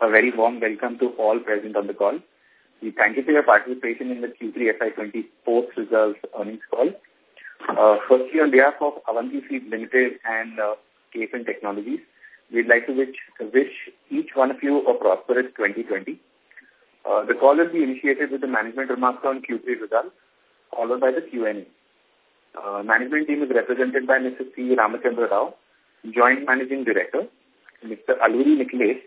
a very warm welcome to all present on the call. We thank you for your participation in the Q3 FY24 results earnings call. Uh, firstly, on behalf of Avanti Feeds Limited and uh, KFin Technologies, we'd like to wish, wish each one of you a prosperous 2020. Uh, the call will be initiated with the management remarks on Q3 results, followed by the Q&A. Uh, management team is represented by Mr. C. Ramachandra Rao, Joint Managing Director, Mr. Alluri Nikhilesh,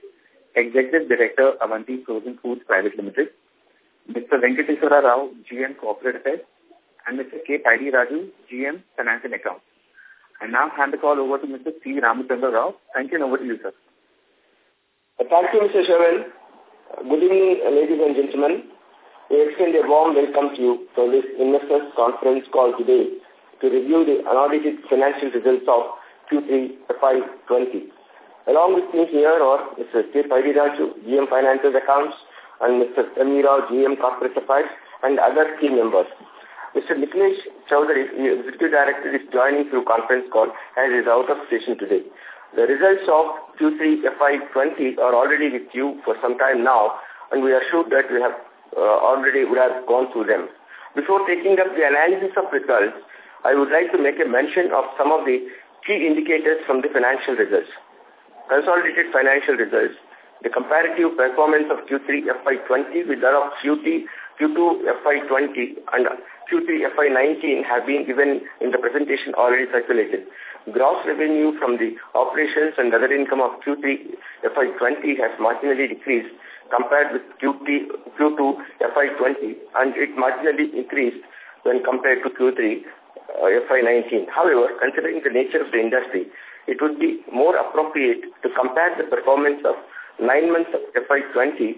Executive Director, Avanti Frozen Foods Private Limited, Mr. Venkateswara Rao, GM Corporate Affairs, and Mr. K. Paidi Raju, GM Finance and Accounts. I now hand the call over to Mr. C. Ramachandra Rao. Thank you and over to you, sir. Thank you, Mr. Sherwin. Good evening, ladies and gentlemen. We extend a warm welcome to you for this investors conference call today to review the unaudited financial results of Q3 FY20. Along with me here are Mr. K. Raju, GM Financial Accounts, and Mr. Rao, GM Corporate Affairs, and other team members. Mr. Nikhilesh Chowdhury, Executive Director, is joining through conference call as is out of station today. The results of Q3 FY20 are already with you for some time now, and we are sure that we have uh, already would have gone through them. Before taking up the analysis of results, I would like to make a mention of some of the key indicators from the financial results consolidated financial results, the comparative performance of Q3 FY20 with that of Q2, Q2 FY20 and Q3 FY19 have been given in the presentation already circulated. Gross revenue from the operations and other income of Q3 FY20 has marginally decreased compared with Q2, Q2 FY20 and it marginally increased when compared to Q3 uh, FY19. However, considering the nature of the industry, it would be more appropriate to compare the performance of nine months of FY20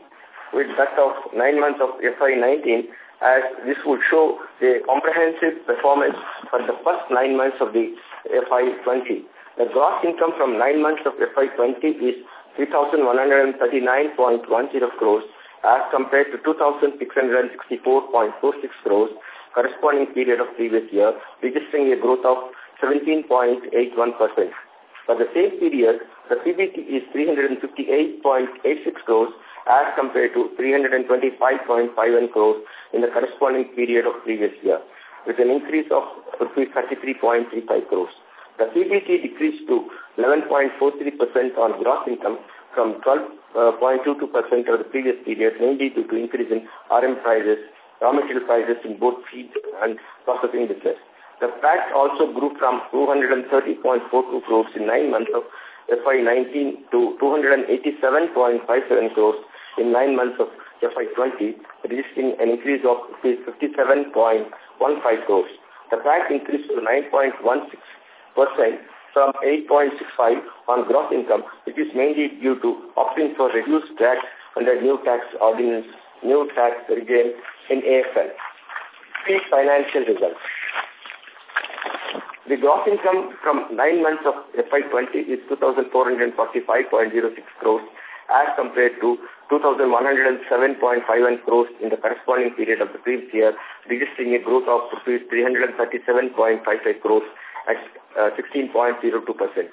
with that of nine months of FY19 as this would show the comprehensive performance for the first nine months of the FY20. The gross income from nine months of FY20 is 3,139.10 crores as compared to 2,664.46 crores corresponding period of previous year, registering a growth of 17.81%. For the same period, the PBT is 358.86 crores as compared to 325.51 crores in the corresponding period of previous year, with an increase of rupees 33.35 crores. The PBT decreased to 11.43% on gross income from 12.22% of the previous period, mainly due to increase in RM prices, raw material prices in both feed and processing business. The PAT also grew from 230.42 crores in nine months of FY19 to 287.57 crores in nine months of FY20, registering an increase of 57.15 crores. The PAT increased to 9.16% from 8.65 on gross income, which is mainly due to opting for reduced tax under new tax ordinance, new tax regime in AFL. Key financial results. The gross income from nine months of FY20 is 2,445.06 crores as compared to 2,107.51 crores in the corresponding period of the previous year, registering a growth of rupees 337.55 crores at uh, 16.02%.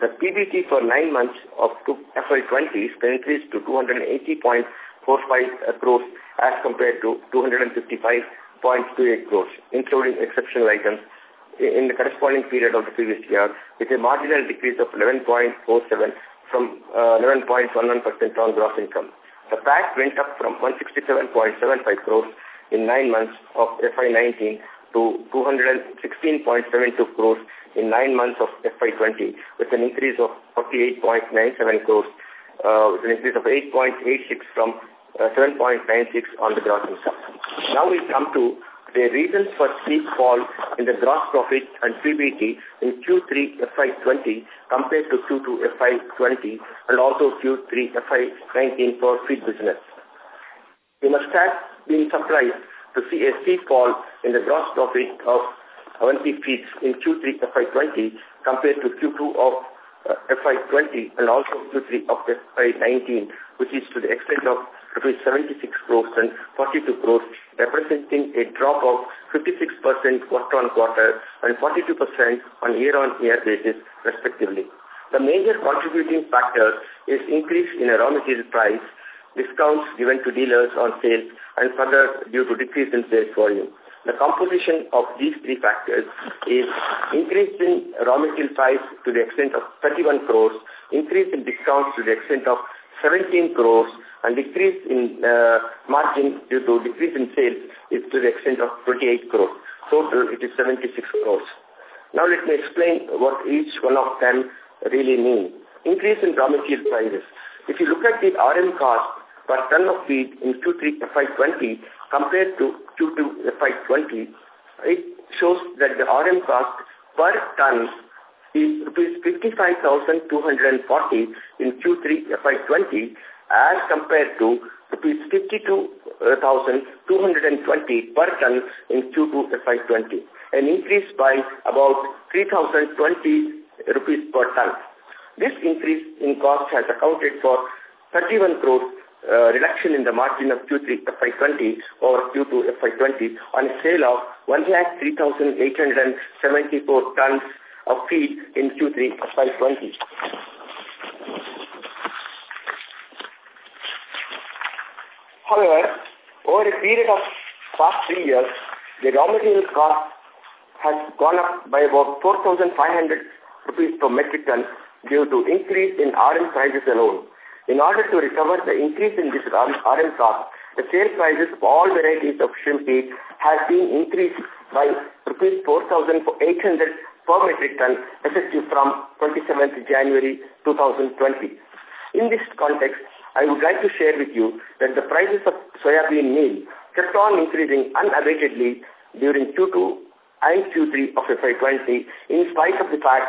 The PBT for nine months of FY20 is increased to 280.45 crores as compared to 255.28 crores, including exceptional items in the corresponding period of the previous year with a marginal decrease of 11.47 from 11.11% uh, on gross income. The PAT went up from 167.75 crores in nine months of FY19 to 216.72 crores in nine months of FY20 with an increase of 48.97 crores uh, with an increase of 8.86 from uh, 7.96 on the gross income. Now we come to the reasons for steep fall in the gross profit and PBT in Q3 FY20 compared to Q2 FY20 and also Q3 FY19 for feed business. We must have been surprised to see a steep fall in the gross profit of Avanti Feeds in Q3 FY20 compared to Q2 of uh, FY20 and also Q3 of FY19, which is to the extent of rupees 76 crores and 42 crores, representing a drop of 56% quarter-on-quarter and 42% on year-on-year basis, respectively. The major contributing factor is increase in a raw material price, discounts given to dealers on sales, and further due to decrease in sales volume. The composition of these three factors is increase in raw material price to the extent of 31 crores, increase in discounts to the extent of 17 crores, and decrease in uh, margin due to decrease in sales is to the extent of 28 crores. Total, it is 76 crores. Now let me explain what each one of them really mean. Increase in raw material prices. If you look at the RM cost per ton of feed in Q3 FY20 compared to Q2 FY20, it shows that the RM cost per ton is rupees 55,240 in Q3 FY20 as compared to rupees 52,220 per ton in Q2 FY20, an increase by about 3,020 rupees per ton. This increase in cost has accounted for 31 crores uh, reduction in the margin of Q3 FY20 or Q2 FY20 on a sale of 1,3874 tons of feed in Q3 FY20. However, over a period of past three years, the raw material cost has gone up by about 4,500 rupees per metric ton due to increase in RM prices alone. In order to recover the increase in this RM cost, the sale prices of all varieties of shrimp feed has been increased by rupees 4,800 per metric ton effective from 27th January 2020. In this context, I would like to share with you that the prices of soybean meal kept on increasing unabatedly during Q2 and Q3 of FY20 in spite of the fact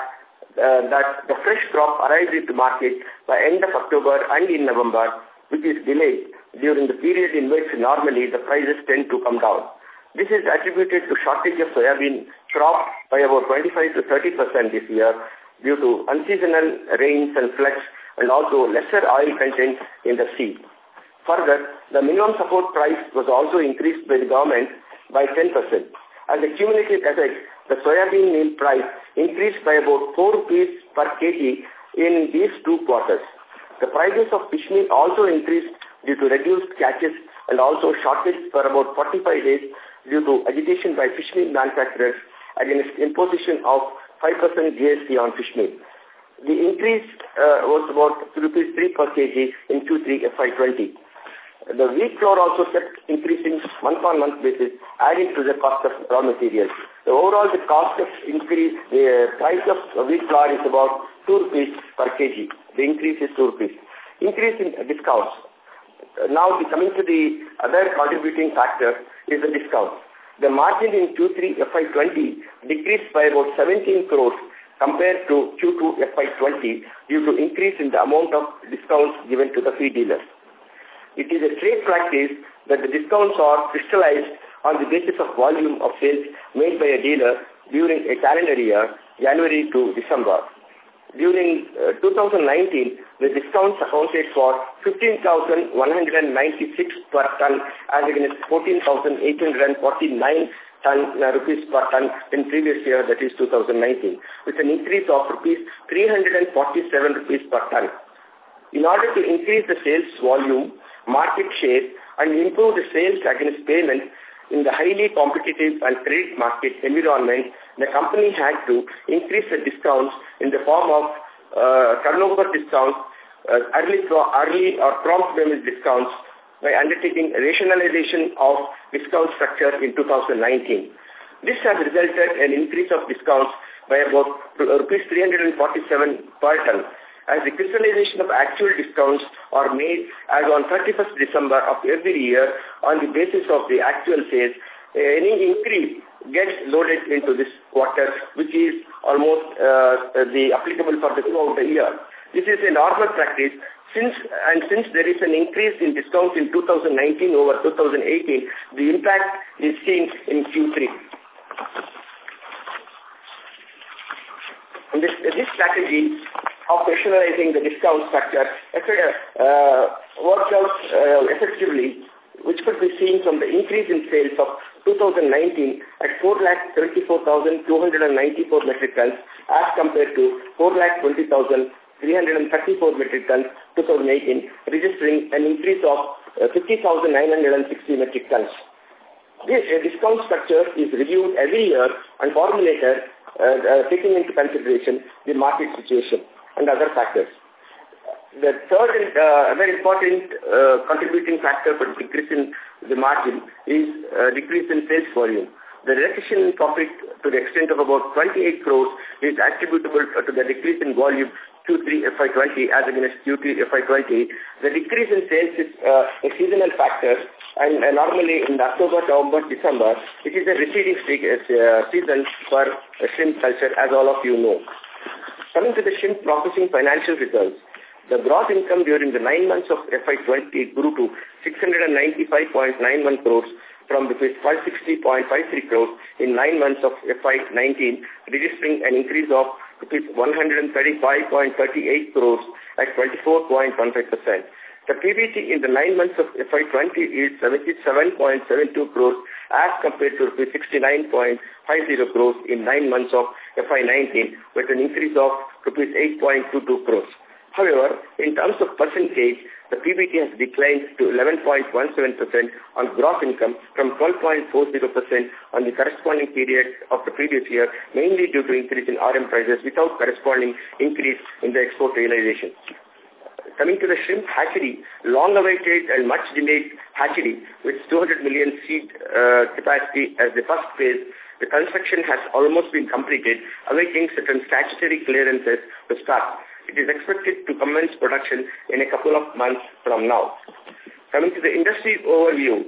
uh, that the fresh crop arrived into market by end of October and in November, which is delayed during the period in which normally the prices tend to come down. This is attributed to shortage of soybean crop by about 25 to 30 percent this year due to unseasonal rains and floods and also lesser oil content in the seed. Further, the minimum support price was also increased by the government by 10 percent. As a cumulative effect, the soybean meal price increased by about 4 rupees per kg in these two quarters. The prices of fish meal also increased due to reduced catches and also shortage for about 45 days due to agitation by fish meal manufacturers against imposition of 5% GST on fish meal. The increase uh, was about rupees 3 per kg in Q3 FY20. The wheat flour also kept increasing month-on-month basis, adding to the cost of raw materials. The overall, the cost of increase, the price of wheat flour is about 2 rupees per kg. The increase is 2 rupees. Increase in discounts. Now, coming to the other contributing factor is the discount. The margin in Q3 FY20 decreased by about 17 crores compared to Q2 FY20 due to increase in the amount of discounts given to the feed dealers. It is a trade practice that the discounts are crystallized on the basis of volume of sales made by a dealer during a calendar year, January to December. During uh, 2019, the discounts accounted for 15,196 per ton as against 14,849 ton, uh, rupees per ton in previous year, that is 2019, with an increase of rupees 347 rupees per ton. In order to increase the sales volume, market share, and improve the sales against payment in the highly competitive and credit market environment, the company had to increase the discounts in the form of uh, turnover discounts, uh, early, early or prompt payment discounts by undertaking rationalization of discount structure in 2019. This has resulted in an increase of discounts by about rupees 347 per ton as the crystallization of actual discounts are made as on 31st December of every year on the basis of the actual sales, any increase gets loaded into this quarter, which is almost uh, the applicable for the throughout the year. This is a normal practice since and since there is an increase in discounts in 2019 over 2018, the impact is seen in Q3. And this, this strategy of rationalizing the discount structure uh, works out uh, effectively, which could be seen from the increase in sales of 2019 at 4,74,294 metric tons as compared to 4,20,334 metric tons 2018, registering an increase of uh, 50,960 metric tons. This uh, discount structure is reviewed every year and formulated uh, uh, taking into consideration the market situation and other factors. The third and uh, very important uh, contributing factor for decrease in the margin is uh, decrease in sales volume. The reduction in profit to the extent of about 28 crores is attributable to the decrease in volume Q3 FY20 as against Q3 FY20. The decrease in sales is uh, a seasonal factor and uh, normally in October, November, December, it is a receding uh, season for shrimp culture as all of you know. Coming to the shrimp processing financial results, the gross income during the nine months of FY20 grew to 695.91 crores from rupees 560.53 crores in nine months of FY19, registering an increase of rupees 135.38 crores at 24.15%. The PBT in the nine months of FY20 is 77.72 crores as compared to 69.50 crores in nine months of FY19 with an increase of rupees 8.22 crores. However, in terms of percentage, the PBT has declined to 11.17% on gross income from 12.40% on the corresponding period of the previous year, mainly due to increase in RM prices without corresponding increase in the export realization. Coming to the shrimp hatchery, long-awaited and much-delayed hatchery with 200 million seed uh, capacity as the first phase, the construction has almost been completed, awaiting certain statutory clearances to start. It is expected to commence production in a couple of months from now. Coming to the industry overview,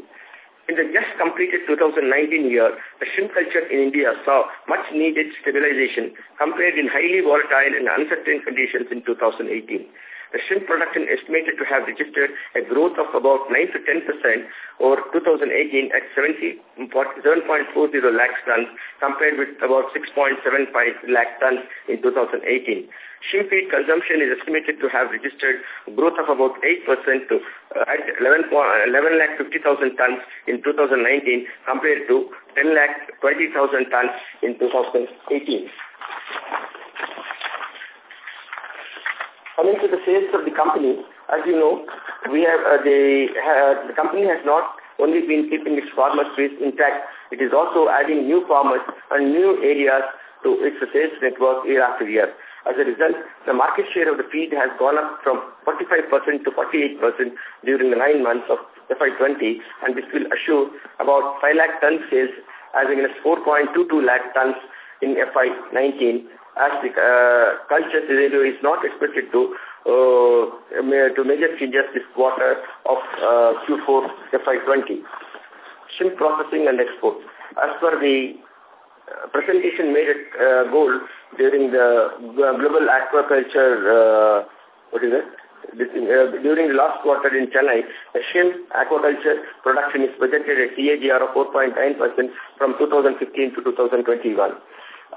in the just completed 2019 year, the shrimp culture in India saw much needed stabilization compared in highly volatile and uncertain conditions in 2018. The shrimp production estimated to have registered a growth of about 9 to 10% over 2018 at 7.40 lakh tons compared with about 6.75 lakh tons in 2018. Shrimp feed consumption is estimated to have registered growth of about 8% to uh, at 11, 11 lakh 50,000 tons in 2019 compared to 10 lakh 20,000 tons in 2018. Coming to the sales of the company, as you know, we have uh, the, uh, the company has not only been keeping its farmer space intact, it is also adding new farmers and new areas to its sales network year after year. As a result, the market share of the feed has gone up from 45% to 48% during the nine months of FY20, and this will assure about 5 lakh ton sales as against 4.22 lakh tons in FY19 as the uh, culture scenario is not expected to uh, to major changes this quarter of uh, Q4 FY20. Shrimp processing and export. As per the uh, presentation made at uh, GOAL during the global aquaculture, uh, what is it? Uh, during the last quarter in Chennai, shrimp aquaculture production is projected at CAGR of 4.9% from 2015 to 2021.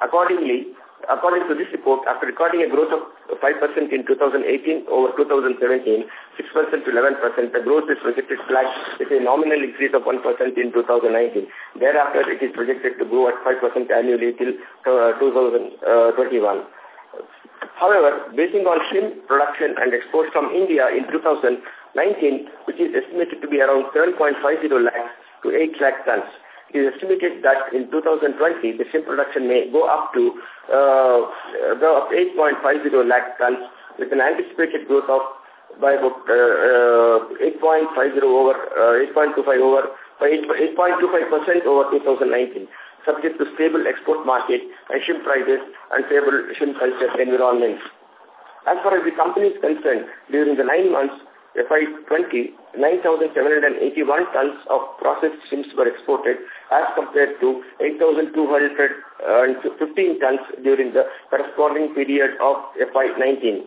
Accordingly, According to this report, after recording a growth of 5% in 2018 over 2017, 6% to 11%, the growth is projected flat with a nominal increase of 1% in 2019. Thereafter, it is projected to grow at 5% annually till uh, 2021. However, basing on shrimp production and exports from India in 2019, which is estimated to be around 7.50 lakhs to 8 lakh tons, it is estimated that in 2020, the shrimp production may go up to uh, the 8.50 lakh tons with an anticipated growth of by about uh, uh, 8.50 over, uh, 8.25 over, 8.25% over 2019, subject to stable export market and shrimp prices and stable shrimp culture environment. As far as the company is concerned, during the nine months, FY20, 9,781 tons of processed shrimps were exported as compared to 8,215 tons during the corresponding period of FY19,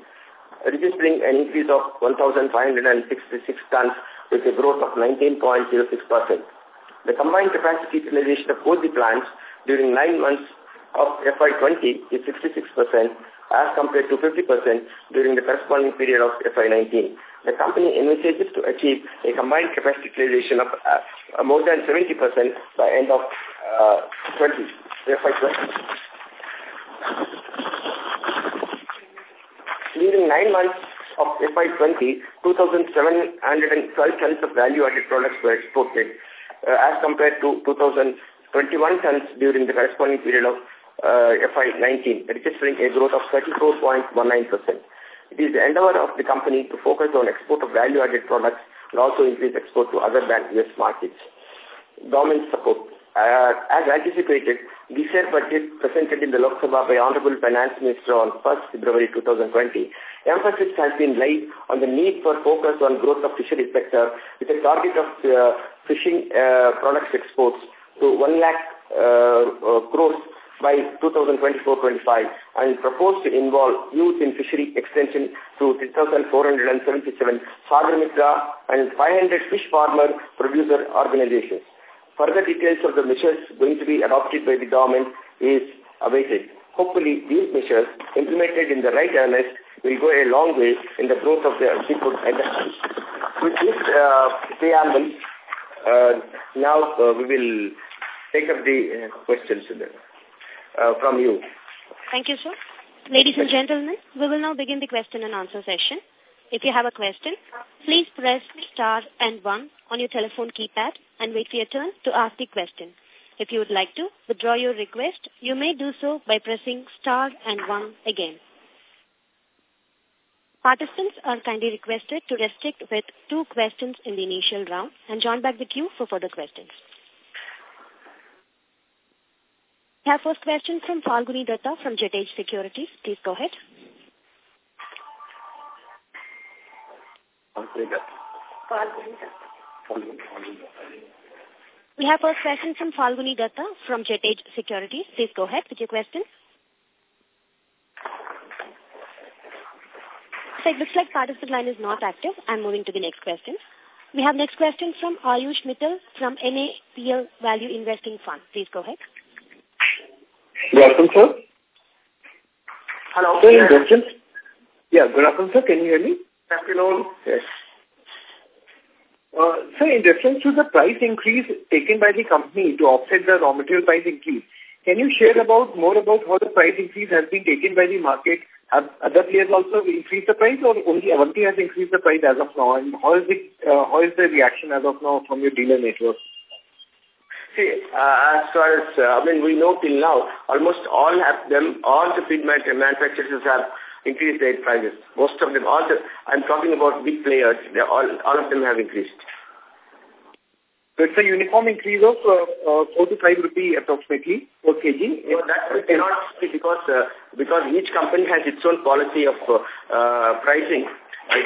registering an increase of 1,566 tons with a growth of 19.06%. The combined capacity utilization of both the plants during nine months of FY20 is 66% as compared to 50% during the corresponding period of FY19. The company envisages to achieve a combined capacity utilization of uh, more than 70% by end of uh, 20, FY20. During nine months of FY20, 2,712 tons of value-added products were exported uh, as compared to 2,021 tons during the corresponding period of uh, FY19, registering a growth of 34.19%. It is the endeavor of the company to focus on export of value-added products and also increase export to other than U.S. markets. Government support. Uh, as anticipated, the share budget presented in the Lok Sabha by Honorable Finance Minister on 1st February 2020 emphasis has been laid on the need for focus on growth of fisheries sector with a target of uh, fishing uh, products exports to 1 lakh uh, uh, crores by 2024-25 and proposed to involve youth in fishery extension through 3,477 Sagar Mitra and 500 fish farmer producer organizations. Further details of the measures going to be adopted by the government is awaited. Hopefully, these measures, implemented in the right earnest, will go a long way in the growth of the seafood industry. With this uh, preamble, uh, now uh, we will take up the uh, questions uh, from you. Thank you, sir. Ladies and gentlemen, we will now begin the question and answer session. If you have a question, please press star and one on your telephone keypad and wait for your turn to ask the question. If you would like to withdraw your request, you may do so by pressing star and one again. Participants are kindly requested to restrict with two questions in the initial round and join back the queue for further questions. We have first question from Falguni Datta from Jet Age Securities. Please go ahead. We have first question from Falguni Datta from Jet Age Securities. Please go ahead with your question. So it looks like participant line is not active. I'm moving to the next question. We have next question from Ayush Mittal from NAPL Value Investing Fund. Please go ahead. Welcome, sir. Hello. Sir, in reference, yeah, good afternoon, sir. Can you hear me? Good afternoon. Yes. Uh, sir, in reference to the price increase taken by the company to offset the raw material price increase, can you share about more about how the price increase has been taken by the market? Have other players also increased the price or only Avanti has increased the price as of now? And how is, it, uh, how is the reaction as of now from your dealer network? See, uh, as far as, uh, I mean, we know till now, almost all have them, all the feed manufacturers have increased their prices. Most of them, all the, I'm talking about big players, all, all of them have increased. So it's a uniform increase of uh, uh, 4 to 5 rupee approximately per kg. No, that we cannot be because, uh, because each company has its own policy of uh, uh, pricing.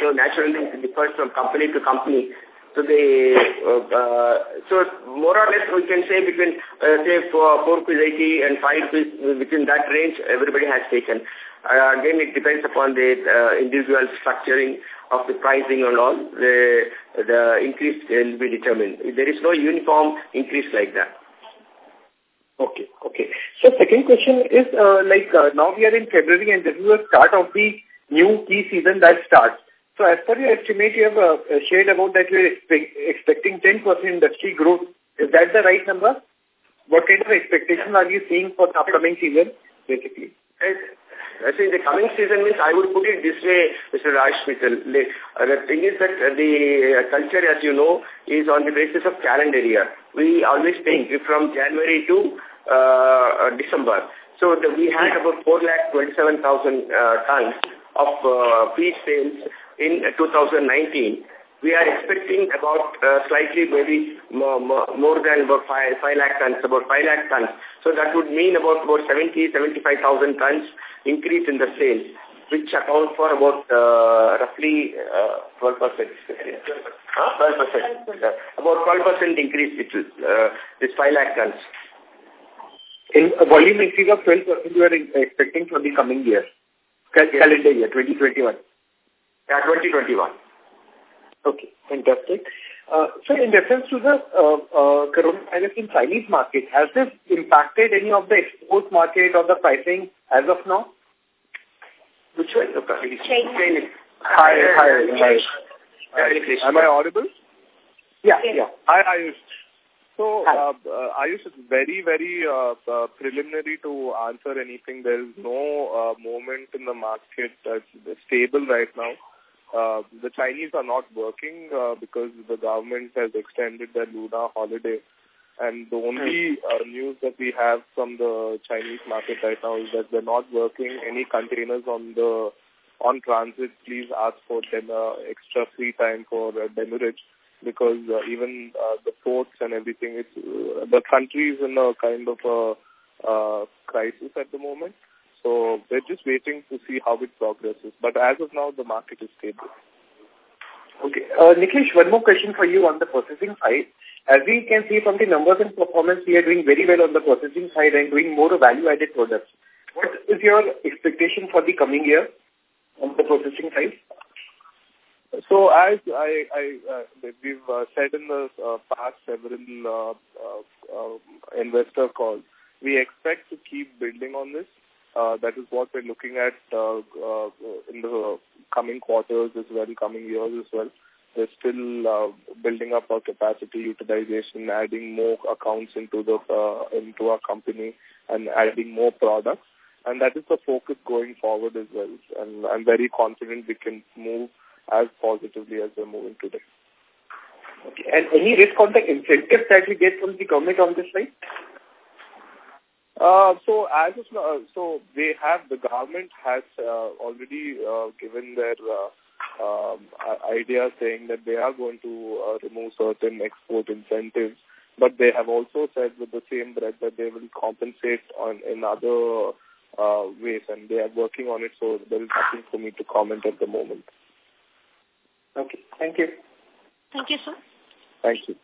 So naturally it differs from company to company. So they, uh, uh, so more or less we can say between, uh, say, for 4 rupees 80 and 5 rupees, within that range, everybody has taken. Again, it depends upon the individual structuring of the pricing and all. The, the increase will be determined. There is no uniform increase like that. Okay, okay. So second question is, uh, like, uh, now we are in February and this is the start of the new key season that starts. So as per your estimate, you have uh, shared about that you're expect, expecting 10% industry growth. Is that the right number? What kind of expectations are you seeing for the upcoming season, basically? Think the coming season means I would put it this way, Mr. Raj Mittal. Uh, the thing is that uh, the culture, as you know, is on the basis of calendar year. We always think from January to uh, December. So the, we had about 4,27,000 uh, tons of uh, feed sales in 2019 we are expecting about uh, slightly maybe more, more, than about 5, 5 lakh tons, about 5 lakh tons. So that would mean about, about 70, 75,000 tons increase in the sales, which account for about uh, roughly uh, 12%. Huh? 12%. Uh, about 12% increase, which is uh, this 5 lakh tons. In a volume increase of 12% you are expecting for the coming year, yes. calendar year, 2021. Yeah, 2021. Okay, fantastic. Uh, so in reference to the uh, uh, coronavirus in Chinese market, has this impacted any of the export market or the pricing as of now? Which one? Okay. Chinese. Hi, hi, hi. hi. Am I audible? Yeah, Yes. yeah. Hi, Ayush. So, Hi. uh, uh, Ayush, it's very, very uh, uh, preliminary to answer anything. There is no uh, moment in the market that's stable right now. Uh, the Chinese are not working uh, because the government has extended their Lunar holiday. And the only uh, news that we have from the Chinese market right now is that they're not working. Any containers on the on transit, please ask for dem- uh, extra free time for uh, demurrage because uh, even uh, the ports and everything, it's, uh, the country is in a kind of a uh, crisis at the moment. So we're just waiting to see how it progresses. But as of now, the market is stable. Okay. Uh, Nikhish, one more question for you on the processing side. As we can see from the numbers and performance, we are doing very well on the processing side and doing more value-added products. What is your expectation for the coming year on the processing side? So as I, I uh, we've uh, said in the uh, past several uh, uh, uh, investor calls, we expect to keep building on this. Uh, that is what we're looking at uh, uh, in the coming quarters as well, coming years as well. We're still building up our capacity utilization, adding more accounts into the into our company, and adding more products. And that is the focus going forward as well. And I'm very confident we can move as positively as we're moving today. Okay. And any risk on the incentives that we get from the government on this side? Uh, so as of now, uh, so they have the government has uh, already uh, given their uh, um, idea saying that they are going to uh, remove certain export incentives, but they have also said with the same breath that they will compensate on in other uh, ways, and they are working on it. So there is nothing for me to comment at the moment. Okay. Thank you. Thank you, sir. Thank you.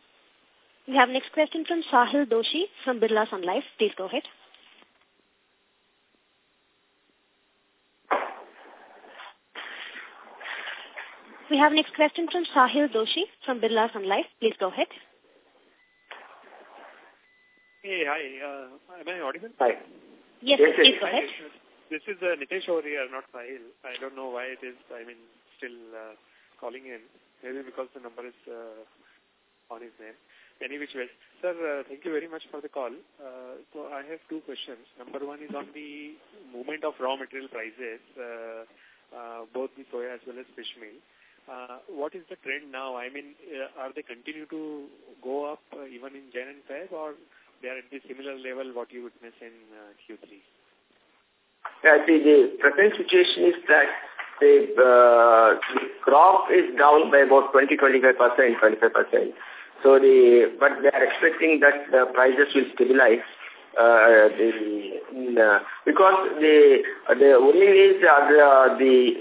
We have next question from Sahil Doshi from Birla Sun Life. Please go ahead. We have next question from Sahil Doshi from Birla Sun Life. Please go ahead. Hey, hi. Uh, am I audible? Hi. Yes, Yes, please yes. go ahead. This is uh, Nitesh over here, not Sahil. I don't know why it is, I mean, still uh, calling in. Maybe because the number is uh, on his name. Any which way. Sir, uh, thank you very much for the call. Uh, so I have two questions. Number one is on the movement of raw material prices, uh, uh, both the soya as well as fish meal. Uh, what is the trend now? I mean, uh, are they continue to go up uh, even in Jan and Feb or they are at the similar level what you witness in uh, Q3? Yeah, see, the present situation is that the, uh, the crop is down by about 20-25%, 25%. So the, but they are expecting that the prices will stabilize. Uh, the, in, uh, because the the only is uh, the,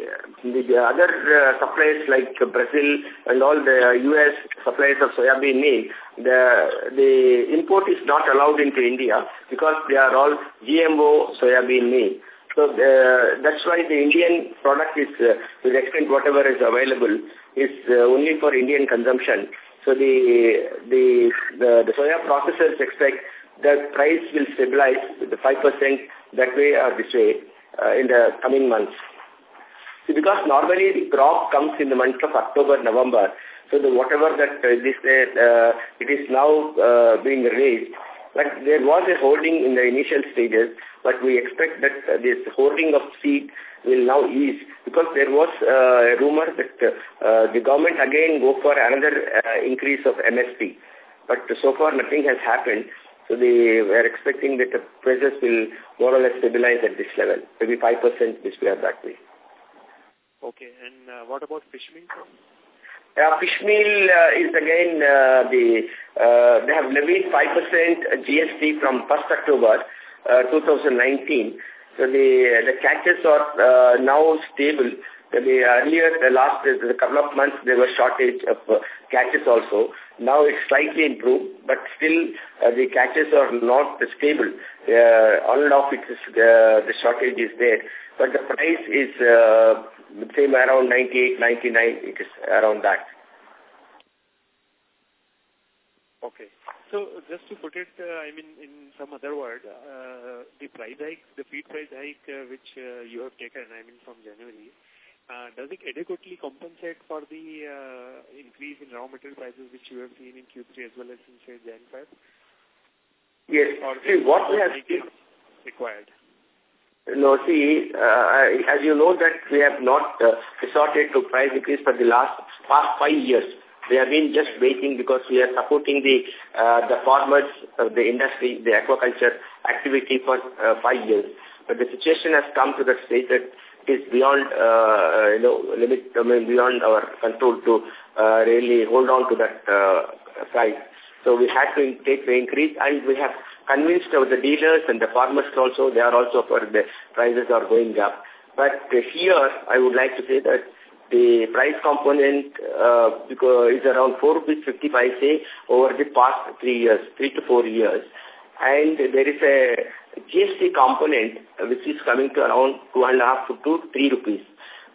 the the other uh, suppliers like Brazil and all the U.S. suppliers of soybean meal, the the import is not allowed into India because they are all GMO soybean meal. So uh, that's why the Indian product is, uh, to the extent whatever is available, is uh, only for Indian consumption. So the the the, the soya processors expect the price will stabilize with the 5% that way or this way uh, in the coming months. See, because normally the crop comes in the month of October, November. So the whatever that uh, this uh, it is now uh, being raised, but there was a holding in the initial stages, but we expect that uh, this holding of seed will now ease because there was uh, a rumor that uh, the government again go for another uh, increase of MSP. But so far nothing has happened. So they were expecting that the prices will more or less stabilize at this level, maybe 5% this way or that way. Okay, and uh, what about fish meal? Uh, fish meal uh, is again uh, the uh, they have levied 5% GST from 1st October uh, 2019. So the the catches are uh, now stable. The earlier, the last the couple of months, there was shortage of uh, catches also. Now it's slightly improved, but still uh, the catches are not stable. Uh, on and off, it is, uh, the shortage is there. But the price is uh, same around 98, 99. It is around that. Okay. So just to put it, uh, I mean, in some other word, uh, the price hike, the feed price hike uh, which uh, you have taken, I mean, from January, does it adequately compensate for the uh, increase in raw material prices which you have seen in Q3 as well as in, say, Jan 5? Yes. Or See, what we have seen... required? No, see, uh, as you know that we have not uh, resorted to price increase for the last past five years. We have been just waiting because we are supporting the uh, the farmers, uh, the industry, the aquaculture activity for uh, five years. But the situation has come to that stage that is beyond, uh, you know, limit, I mean, beyond our control to uh, really hold on to that uh, price. So we had to take the increase and we have convinced of the dealers and the farmers also, they are also for the prices are going up. But here, I would like to say that the price component uh, because is around 4 rupees 50 paise over the past three years, three to four years. And there is a GST component which is coming to around two and a half to two, three rupees,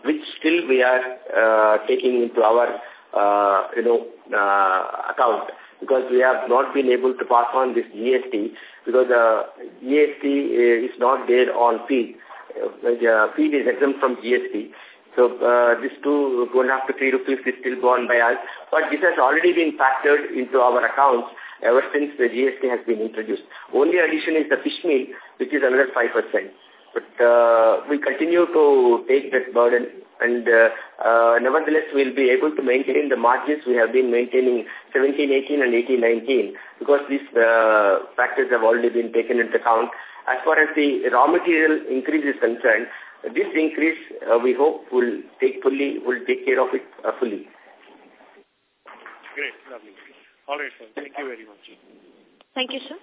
which still we are uh, taking into our uh, you know uh, account because we have not been able to pass on this GST because the GST is not there on feed. Uh, feed is exempt from GST. So uh, this two, two and a half to three rupees is still gone by us. But this has already been factored into our accounts ever since the GST has been introduced. Only addition is the fish meal, which is another 5%. But uh, we continue to take that burden and uh, uh, nevertheless we'll be able to maintain the margins we have been maintaining 17, 18 and 18, 19 because these uh, factors have already been taken into account. As far as the raw material increase is concerned, this increase, uh, we hope, will take fully, will take care of it uh, fully. Great, lovely. All right, sir. Thank you very much. Thank you, sir.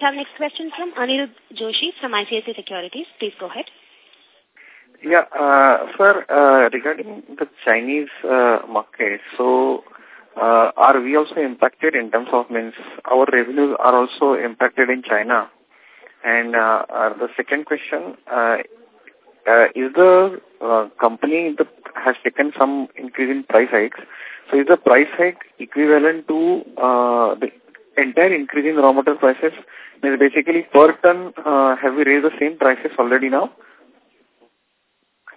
We have next question from Anirudh Joshi from ICICI Securities. Please go ahead. Yeah, uh, sir, uh, regarding the Chinese uh, market, so uh, are we also impacted in terms of means our revenues are also impacted in China? And uh, uh, the second question, uh, uh, is the uh, company that has taken some increase in price hikes, so is the price hike equivalent to uh, the entire increase in raw material prices? Means basically per ton, uh, have we raised the same prices already now?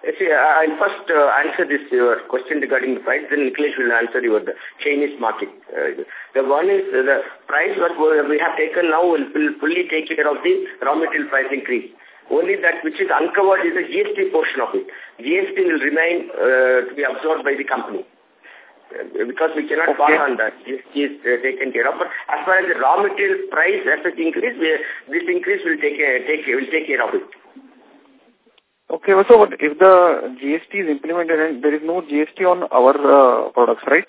See, I'll first uh, answer this your question regarding the price, then Nikhilesh will answer your the Chinese market. Uh, the one is uh, the price what we have taken now will, will fully take care of the raw material price increase. Only that which is uncovered is the GST portion of it. GST will remain uh, to be absorbed by the company. Uh, because we cannot okay. pass on that. GST is uh, taken care of. But as far as the raw material price such increase, we, this increase will take, uh, take, will take care of it. Okay, so what, if the GST is implemented and there is no GST on our uh, products, right?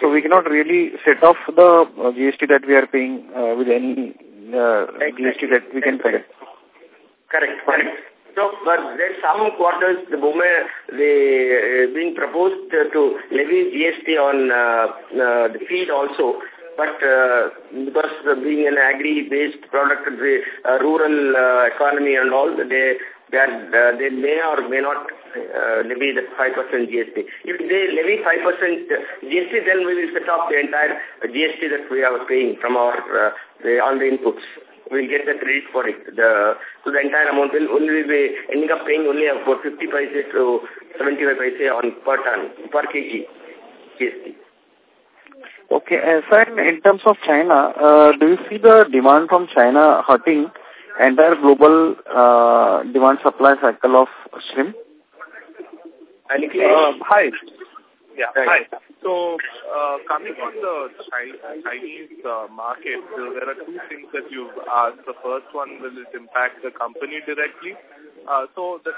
So we cannot really set off the uh, GST that we are paying uh, with any uh, GST that we can collect. Correct, correct. So, but there some quarters, the moment they uh, being proposed to levy GST on uh, uh, the feed also, but uh, because being an agri-based product, the uh, rural economy and all, they uh, they may or may not levy the 5% GST. If they levy 5% GST, then we will set off the entire GST that we are paying from our the, on the inputs. We'll get the credit for it. The, so the entire amount will only be ending up paying only about 50 paise to 75 paise on per ton, per kg GST. Okay, uh, sir, in terms of China, uh, do you see the demand from China hurting entire global uh, demand supply cycle of shrimp? Uh, hi. Yeah, hi. So, uh, coming on the Chinese uh, market, there are two things that you've asked. The first one, will it impact the company directly? Uh, so, the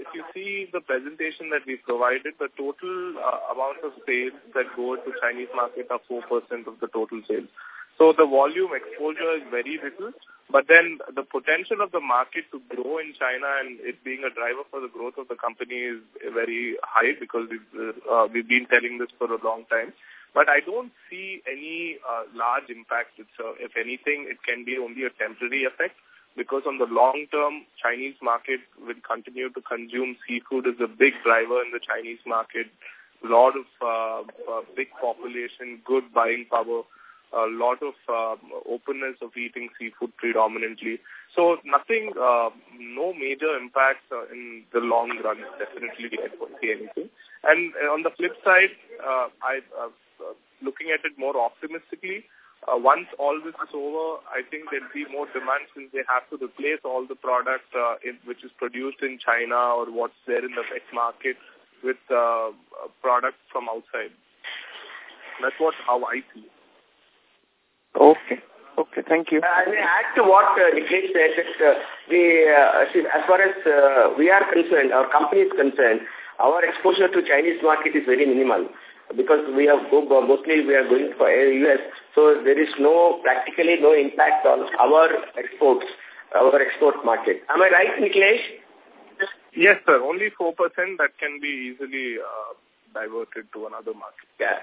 if you see the presentation that we provided, the total amount of sales that go to Chinese market are 4% of the total sales. So, the volume exposure is very little. But then the potential of the market to grow in China and it being a driver for the growth of the company is very high because we've, uh, we've been telling this for a long time. But I don't see any uh, large impact. It's, uh, if anything, it can be only a temporary effect because on the long term, Chinese market will continue to consume seafood as a big driver in the Chinese market. A lot of uh, uh, big population, good buying power. A lot of uh, openness of eating seafood predominantly. So nothing, uh, no major impacts uh, in the long run. Definitely, I don't see anything. And uh, on the flip side, uh, I uh, looking at it more optimistically. Uh, once all this is over, I think there'll be more demand since they have to replace all the product uh, in, which is produced in China or what's there in the wet market with uh, product from outside. That's what how I see. Okay. Okay, thank you. I will add to what uh, Niklesh said that uh, we, uh, see, as far as uh, we are concerned, our company is concerned, our exposure to Chinese market is very minimal because we have go, mostly we are going for US, so there is no practically no impact on our exports, our export market. Am I right, Niklesh? Yes, sir. Only four percent that can be easily uh, diverted to another market. Yeah,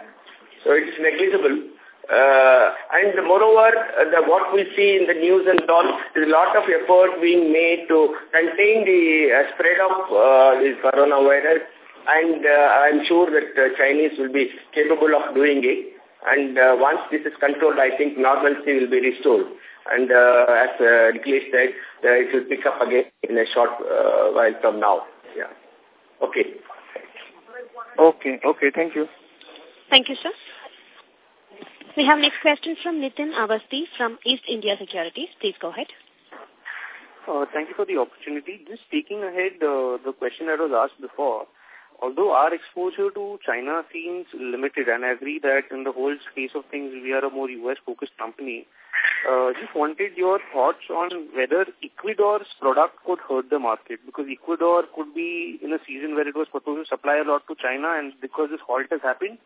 so it is negligible. Uh, and moreover, uh, the, what we see in the news and all, there is a lot of effort being made to contain the uh, spread of uh, this coronavirus and uh, I'm sure that uh, Chinese will be capable of doing it. And uh, once this is controlled, I think normalcy will be restored. And uh, as uh, Niklesh said, uh, it will pick up again in a short uh, while from now. Yeah. Okay. Okay. Okay. Thank you. Thank you, sir. We have next question from Nitin Avasti from East India Securities. Please go ahead. Uh, thank you for the opportunity. Just taking ahead uh, the question that was asked before, although our exposure to China seems limited, and I agree that in the whole space of things, we are a more US-focused company, uh, just wanted your thoughts on whether Ecuador's product could hurt the market, because Ecuador could be in a season where it was supposed to supply a lot to China, and because this halt has happened,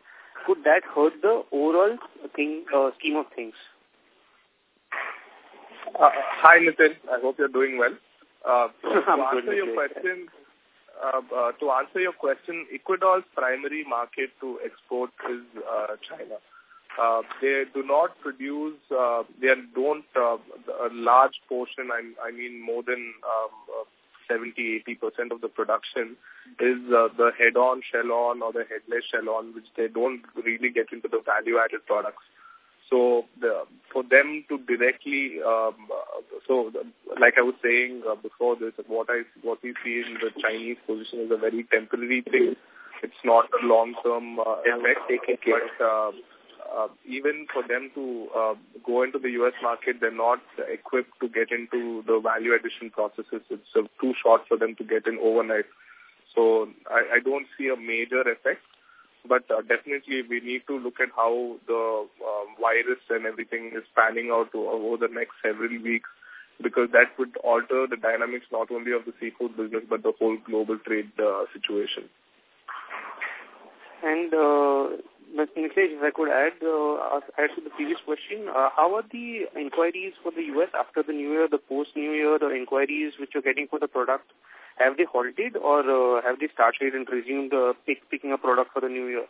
could that hurt the overall thing, uh, scheme of things? Uh, hi, Nitin. I hope you're doing well. Uh, to answer your question, uh, uh, to answer your question, Ecuador's primary market to export is uh, China. Uh, they do not produce, uh, they don't, uh, a large portion, I, I mean more than um, uh, 70-80% of the production is uh, the head-on shell-on or the headless shell-on, which they don't really get into the value-added products. So the, for them to directly, um, so the, like I was saying uh, before this, what I what we see in the Chinese position is a very temporary thing. It's not a long-term uh, effect, but uh, uh, even for them to uh, go into the U.S. market, they're not equipped to get into the value addition processes. It's uh, too short for them to get in overnight. So I, I don't see a major effect but uh, definitely we need to look at how the uh, virus and everything is panning out over the next several weeks because that would alter the dynamics not only of the seafood business but the whole global trade uh, situation. And uh, Mr. Niklesh, if I could add, uh, add to the previous question, uh, how are the inquiries for the U.S. after the New Year, the post-New Year, the inquiries which you're getting for the product? Have they halted or uh, have they started and resumed uh, pick, picking a product for the new year?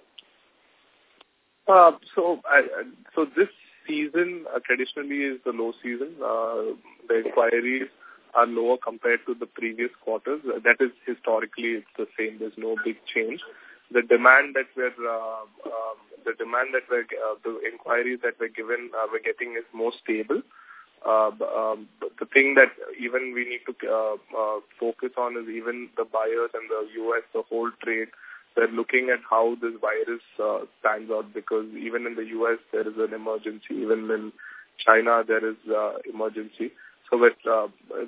Uh, so, uh, so this season uh, traditionally is the low season. Uh, the inquiries are lower compared to the previous quarters. That is historically it's the same. There's no big change. The demand that we're uh, uh, the demand that we're uh, the inquiries that we're given uh, we're getting is more stable. Uh, um, the thing that even we need to uh, uh, focus on is even the buyers and the U.S., the whole trade, they're looking at how this virus uh, stands out because even in the U.S. there is an emergency, even in China there is uh, emergency. So uh,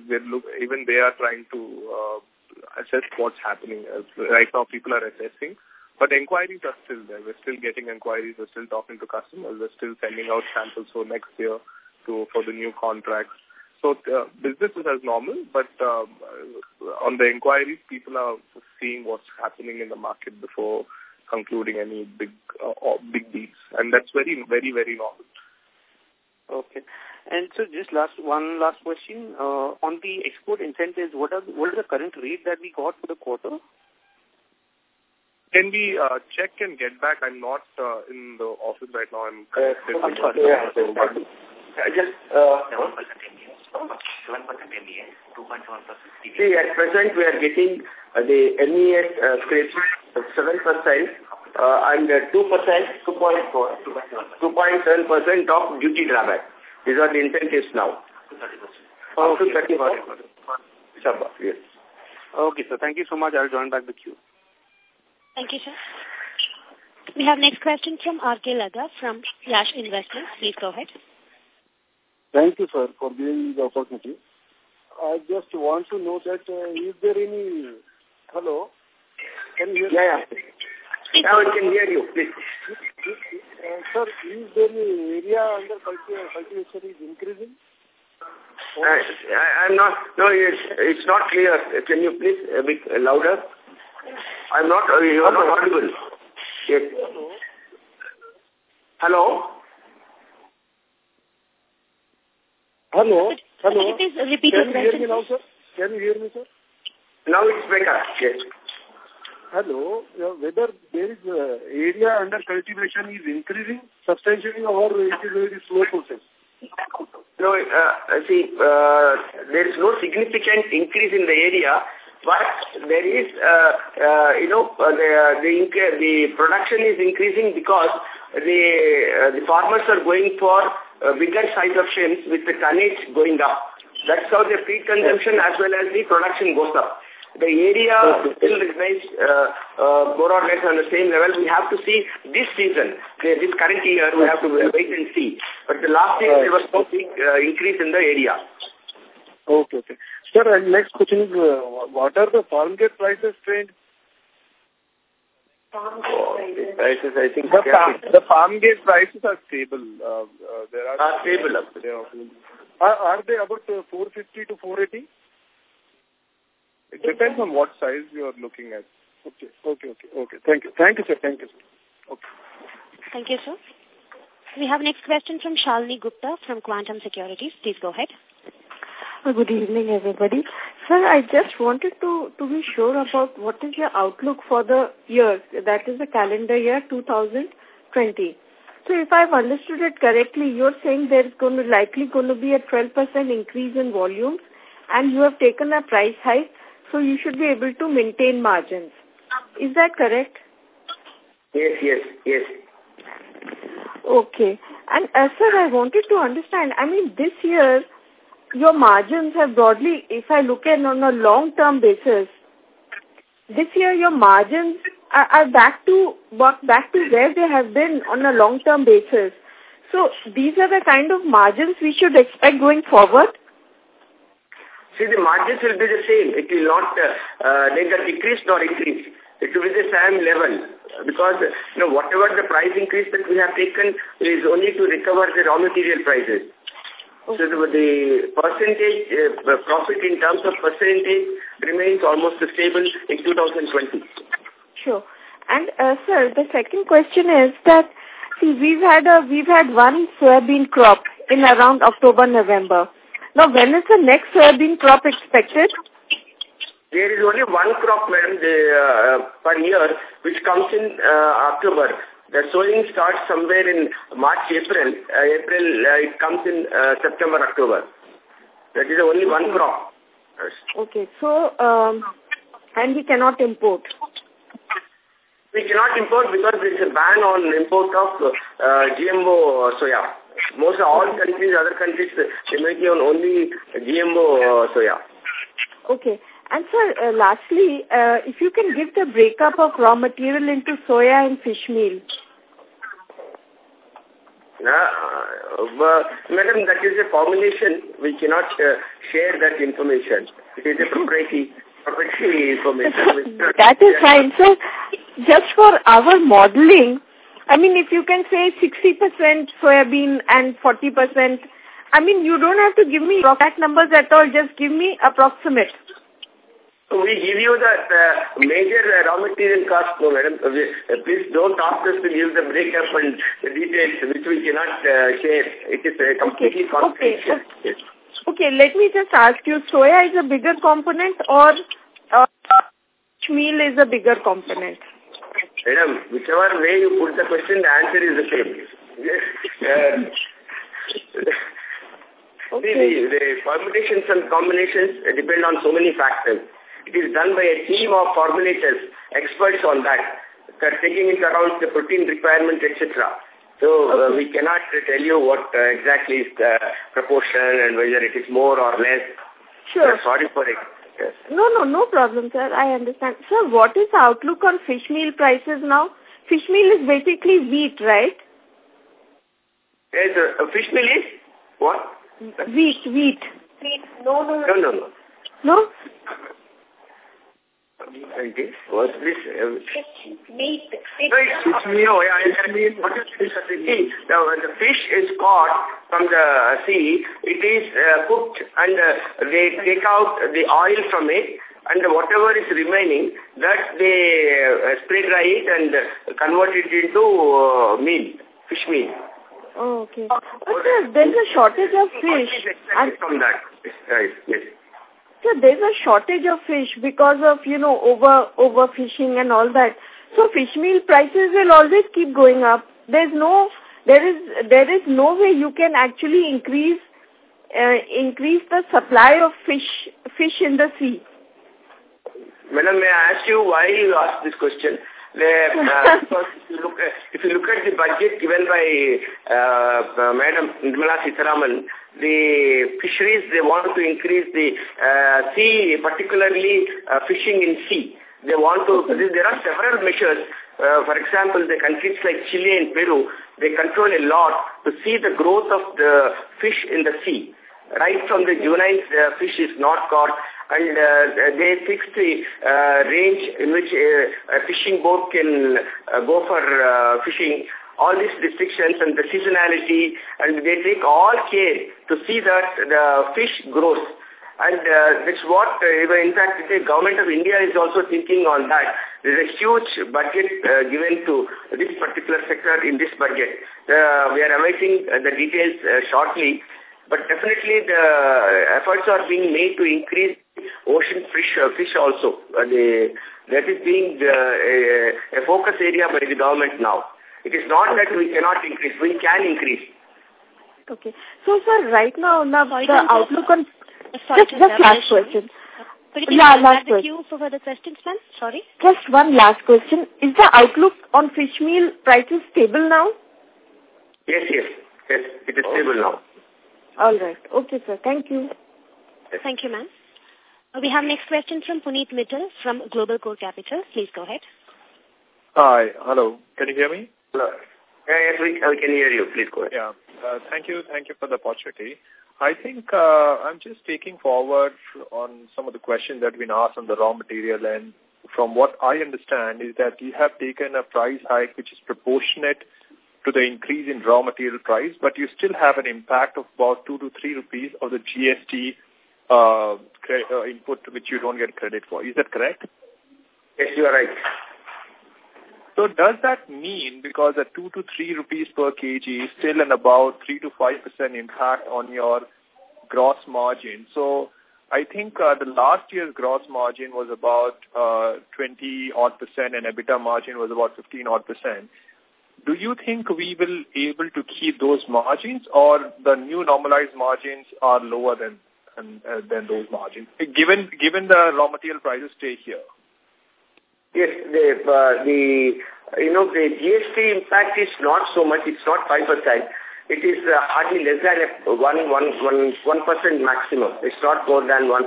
look, even they are trying to uh, assess what's happening. Right now, people are assessing, but inquiries are still there. We're still getting inquiries. We're still talking to customers. We're still sending out samples for next year to for the new contracts. So uh, business is as normal, but um, on the inquiries, people are seeing what's happening in the market before concluding any big uh, big deals, and that's very very very normal. Okay. And so just last one last question uh, on the export incentives. What are what is the current rate that we got for the quarter? Can we uh, check and get back? I'm not uh, in the office right now. I'm connected. Uh, I'm sorry. Yeah, I just, uh, 7% MBA, 7% MBA, 2.7% See, at present we are getting uh, the MEIS uh, scripts 7%, uh, and 2%, 2.4, 2.7% of duty drawback. These are the incentives now. Up to 30%. Sabha, yes. Okay, sir. Thank you so much. I'll join back the queue. Thank you, sir. We have next question from R.K. Laga from Yash Investments. Please go ahead. Thank you, sir, for giving me the opportunity. I just want to know that uh, is there any... Hello? Can you hear Yeah, yeah. Now I can hear you, please. Uh, sir, is there any area under culti- cultivation is increasing? Uh, I, I'm not, no, it's, it's not clear. Can you please a bit louder? I'm not, uh, you are not audible. Yes. Hello? Hello? Hello? Could you please repeat Can your you hear me now, sir? Can you hear me, sir? Now it's better, yes. Hello, uh, whether there is uh, area under cultivation is increasing substantially or it is a very slow process? No, uh, see, uh, there is no significant increase in the area, but there is, uh, uh, you know, uh, the the, the production is increasing because the uh, the farmers are going for uh, bigger size of shrimps with the tonnage going up. That's how the feed consumption as well as the production goes up. The area still remains uh, uh, more or less on the same level. We have to see this season, this current year, we have to wait and see. But the last year, there was no big uh, increase in the area. Okay, okay. Sir, and next question is, uh, what are the farm gate prices trend? Prices, I think, The, farm, the farm gate prices are stable. Uh, uh, there are, are stable. up. They are, Are, are they about uh, 450 to 480? it depends on what size you are looking at. Okay, okay, okay, okay. Thank you. Thank you, sir. Thank you, sir. Okay. Thank you, sir. We have next question from Shalini Gupta from Quantum Securities. Please go ahead. Good evening, everybody. Sir, I just wanted to, to be sure about what is your outlook for the year, that is the calendar year 2020. So if I've understood it correctly, you're saying there is going to likely going to be a 12% increase in volumes and you have taken a price hike, so you should be able to maintain margins. Is that correct? Yes, yes, yes. Okay. And uh, sir, I wanted to understand, I mean, this year, your margins have broadly, if I look at on a long-term basis, this year your margins are, are back to back back to where they have been on a long-term basis. So these are the kind of margins we should expect going forward. See, the margins will be the same. It will not uh, uh, neither decrease nor increase. It will be the same level because you know whatever the price increase that we have taken is only to recover the raw material prices. So the, the percentage uh, profit in terms of percentage remains almost stable in 2020. Sure. And uh, sir, the second question is that see we've had a we've had one soybean crop in around October November. Now when is the next soybean crop expected? There is only one crop, madam, the, uh, per year, which comes in uh, October. The sowing starts somewhere in March, April. Uh, April, uh, it comes in uh, September, October. That is only one crop. Okay, so um, and we cannot import. We cannot import because there is a ban on import of uh, GMO soya. Most of all countries, other countries, they make on only GMO soya. Okay. And sir, uh, lastly, uh, if you can give the breakup of raw material into soya and fish meal. Uh, uh, madam, that is a formulation. We cannot uh, share that information. It is a proprietary, proprietary information. that is fine. So, just for our modeling, I mean, if you can say 60% soybean and 40%, I mean, you don't have to give me exact numbers at all. Just give me approximate. So we give you the uh, major uh, raw material cost, no, madam. Uh, uh, please don't ask us to give the breakup and the details which we cannot uh, share. It is uh, completely Okay, confidential. okay. Yes. Okay, let me just ask you, soya is a bigger component or uh, meal is a bigger component? Madam, whichever way you put the question, the answer is the same. Yes. Okay. See, the, the permutations and combinations depend on so many factors. It is done by a team of formulators, experts on that. taking into account the protein requirement, etc. So uh, we cannot tell you what uh, exactly is the proportion and whether it is more or less. Sure. sorry for it. Yes. No, no, no problem, sir. I understand. Sir, what is the outlook on fish meal prices now? Fish meal is basically wheat, right? Yes, uh, fish meal is what? Wheat, wheat. Wheat. No, no, no. No, no, no. No? Okay. What's this? Uh, meat. No, it's, no, yeah, it's, what is this? The, the fish is caught from the sea. It is uh, cooked and uh, they take out the oil from it and whatever is remaining, that they uh, spray dry it and convert it into uh, meal, fish meal. Oh, okay. But sir, there's a shortage of fish. And from that, right, yes. So there's a shortage of fish because of, you know, over overfishing and all that. So fish meal prices will always keep going up. There's no, there is, there is no way you can actually increase, uh, increase the supply of fish, fish in the sea. Madam, may I ask you why you asked this question? The, uh, because if you, look at, if you look at the budget given by uh, uh, Madam Nirmala Sitharaman, the fisheries, they want to increase the uh, sea, particularly uh, fishing in sea. They want to, there are several measures. Uh, for example, the countries like Chile and Peru, they control a lot to see the growth of the fish in the sea. Right from the juvenile uh, fish is not caught and uh, they fix the uh, range in which a, a fishing boat can uh, go for uh, fishing all these restrictions and the seasonality and they take all care to see that the fish grows. And uh, that's what, uh, in fact, the government of India is also thinking on that. There's a huge budget uh, given to this particular sector in this budget. Uh, we are awaiting the details uh, shortly. But definitely the efforts are being made to increase ocean fish uh, fish also. Uh, the, that is being a focus area by the government now. It is not that we cannot increase. We can increase. Okay. So, sir, right now, now Sorry, the outlook on... Sorry just just last question. Could you please Yeah, come last back the question. queue for further questions, ma'am? Sorry. Just one last question. Is the outlook on fish meal prices stable now? Yes, yes. Yes, it is stable now. All right. Okay, sir. Thank you. Thank you, ma'am. Uh, We have next question from Puneet Mittal from Global Core Capital. Please go ahead. Hi. Hello. Can you hear me? Hello. Yeah, yes, we, we can hear you. Please go ahead. Yeah. Uh, thank you. Thank you for the opportunity. I think uh, I'm just taking forward on some of the questions that have been asked on the raw material and from what I understand is that you have taken a price hike which is proportionate to the increase in raw material price, but you still have an impact of about 2 to 3 rupees of the GST uh, uh, input which you don't get credit for. Is that correct? Yes, you are right. So does that mean because the 2 to 3 rupees per kg is still an about 3 to 5% impact on your gross margin? So I think uh, the last year's gross margin was about uh, 20 odd percent and EBITDA margin was about 15 odd percent. Do you think we will able to keep those margins or the new normalized margins are lower than than, uh, than those margins, given given the raw material prices stay here? Yes, the, uh, the, you know, the GST impact is not so much, it's not 5%. It is uh, hardly less than a 1, 1, 1, 1% maximum. It's not more than 1%.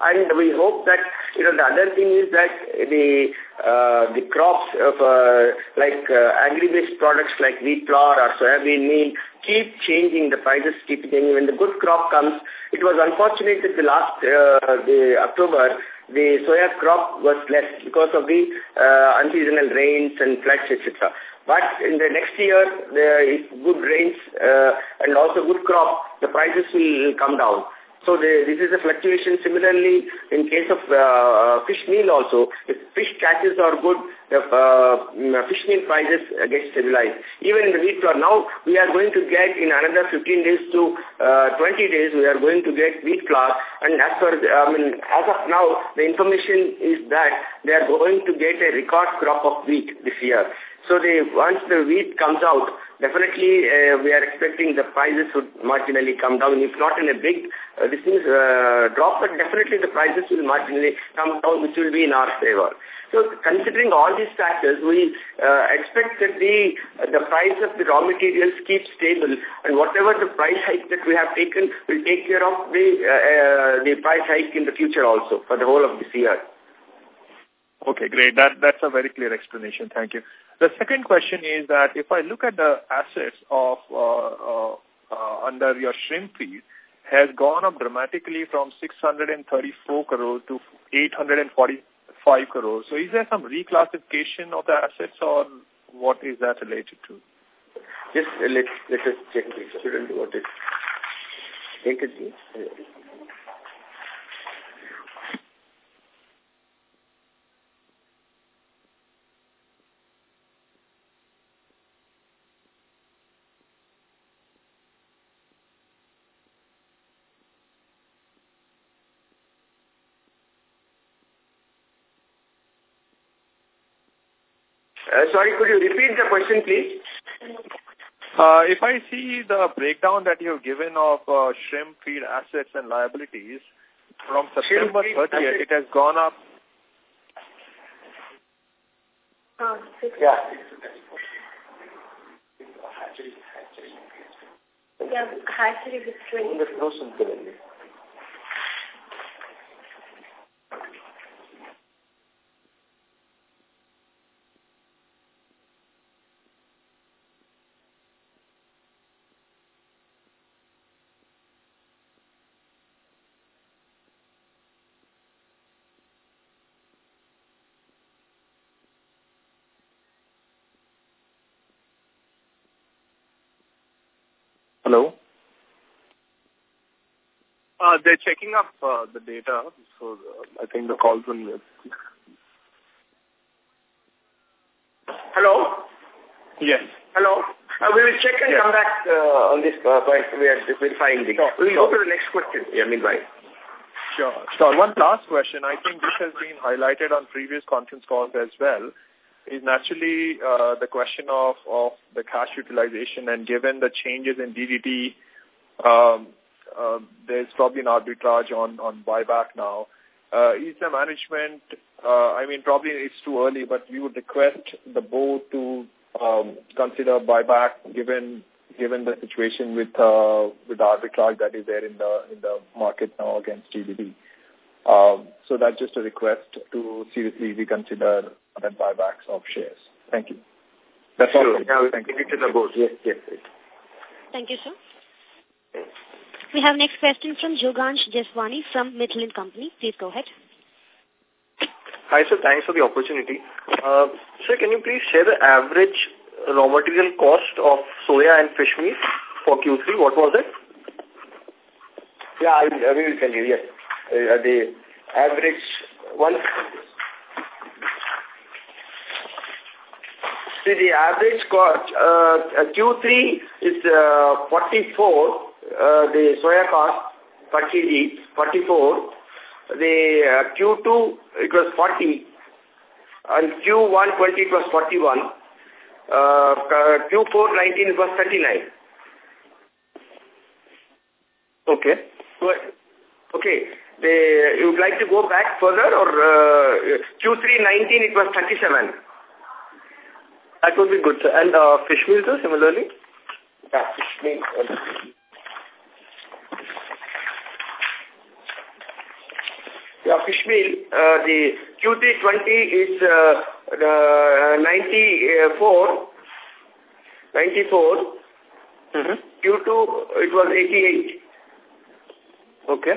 And we hope that, you know, the other thing is that the uh, the crops of uh, like uh, agri-based products like wheat flour or soybean meal keep changing, the prices keep changing. When the good crop comes, it was unfortunate that the last, uh, the October, the soya crop was less because of the uh, unseasonal rains and floods, etc. But in the next year, is good rains uh, and also good crop, the prices will come down. So the, this is a fluctuation. Similarly, in case of uh, fish meal also, if fish catches are good, the uh, fish meal prices uh, get stabilized. Even in the wheat flour, now we are going to get in another 15 days to uh, 20 days, we are going to get wheat flour. And as per, I mean, as of now, the information is that they are going to get a record crop of wheat this year. So they, once the wheat comes out, definitely uh, we are expecting the prices would marginally come down, if not in a big uh, this means, uh, drop, but definitely the prices will marginally come down, which will be in our favor. So considering all these factors, we uh, expect that the uh, the price of the raw materials keep stable, and whatever the price hike that we have taken will take care of the uh, uh, the price hike in the future also for the whole of this year. Okay, great. That That's a very clear explanation. Thank you. The second question is that if I look at the assets of uh, uh, uh, under your shrimp feed, has gone up dramatically from 634 crore to 845 crore. So is there some reclassification of the assets or what is that related to? Just let, let us check. Shouldn't do what it. Sorry, could you repeat the question, please? Uh, if I see the breakdown that you have given of uh, shrimp feed assets and liabilities, from September 30th, it has gone up. Yeah. yeah, hatchery with 20. There's no simple in it. Hello? Uh, they're checking up uh, the data, so uh, I think the calls will... Hello? Yes. Hello? Uh, we will check and Yes. come back uh, on this uh, point. We are verifying the... Sure, we will sure. go to the next question. Yeah, meanwhile. Sure. Sure. One last question. I think this has been highlighted on previous conference calls as well, is naturally uh, the question of, of the cash utilization and given the changes in DDT, um, uh, there's probably an arbitrage on, on buyback now. Uh, is the management, uh, I mean, probably it's too early, but we would request the board to um, consider buyback given given the situation with uh, with the arbitrage that is there in the in the market now against GDP. Um, so that's just a request to seriously reconsider the buybacks of shares. Thank you. That's all. Sure. from me. Yeah, Thank take you. it to the board. Yes, yes, yes. Thank you, sir. We have next question from Jogansh Jeswani from Midland Company. Please go ahead. Hi, sir. Thanks for the opportunity. Uh, sir, can you please share the average raw material cost of soya and fish meal for Q3? What was it? Yeah, I, I will tell you, yes. Uh, the average one... See, the average cost, uh, uh, Q3 is uh, 44, uh, the soya cost per kg, 44. The uh, Q2, it was 40. And Q1 20, it was 41. Uh, uh, Q4 19, it was 39. Okay. Good. Okay. The, you would like to go back further or uh, Q3 19 it was 37. That would be good, sir. And uh, fish meal, sir, similarly? Yeah, fish meal. Yeah, fish meal, uh, the Q3 20 is uh, uh, 94, 94. Mm-hmm. Q2 it was 88. Okay.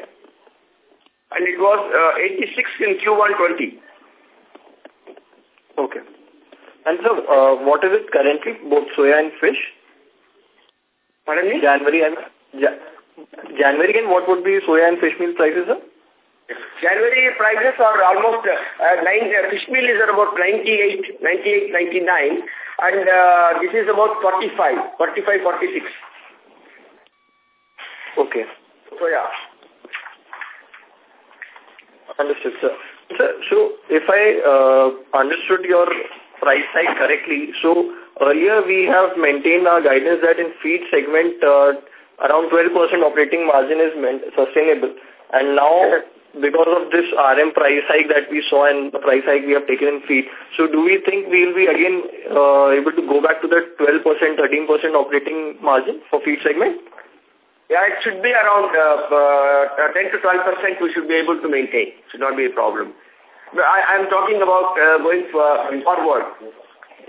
And it was uh, 86 in Q1 20. Okay. And sir, uh, what is it currently, both soya and fish? Pardon me? January and ja January and what would be soya and fish meal prices, sir? January prices are almost, uh, nine, uh, fish meal is about 98, 98, 99 and uh, this is about 45, 45, 46. Okay. So yeah. Understood, sir. Sir, so if I uh, understood your price side correctly, so earlier we have maintained our guidance that in feed segment, uh, around 12% operating margin is meant sustainable. And now, because of this RM price hike that we saw and the price hike we have taken in feed, so do we think we will be again uh, able to go back to the 12%, 13% operating margin for feed segment? Yeah, it should be around uh, uh, 10 to 12 percent we should be able to maintain. Should not be a problem. I am talking about uh, going forward.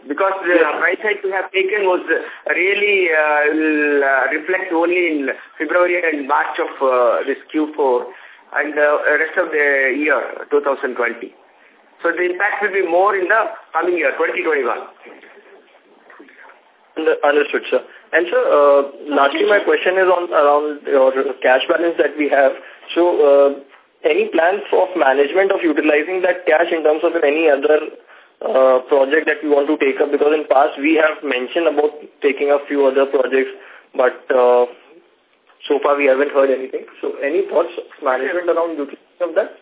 Because the price hike we have taken was uh, really uh, will uh, reflect only in February and March of uh, this Q4 and uh, rest of the year, 2020. So the impact will be more in the coming year, 2021. Understood, sir. And sir, uh, lastly, my question is on around your cash balance that we have. So, uh, any plans of management of utilizing that cash in terms of any other uh, project that we want to take up? Because in past we have mentioned about taking a few other projects, but uh, so far we haven't heard anything. So, any thoughts management around utilizing of that?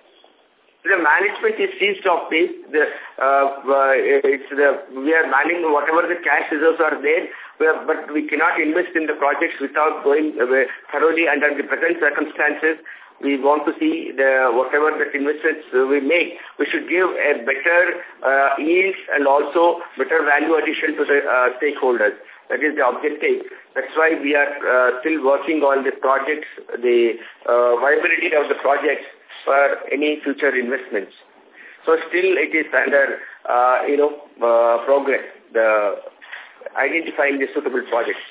the management is seized of this. The, uh, uh, it's the, we are managing whatever the cash reserves are there, are, but we cannot invest in the projects without going uh, thoroughly under the present circumstances. We want to see the whatever the investments we make, we should give a better uh, yields and also better value addition to the uh, stakeholders. That is the objective. That's why we are uh, still working on the projects, the uh, viability of the projects for any future investments. So still it is under, uh, you know, uh, progress, the identifying the suitable projects.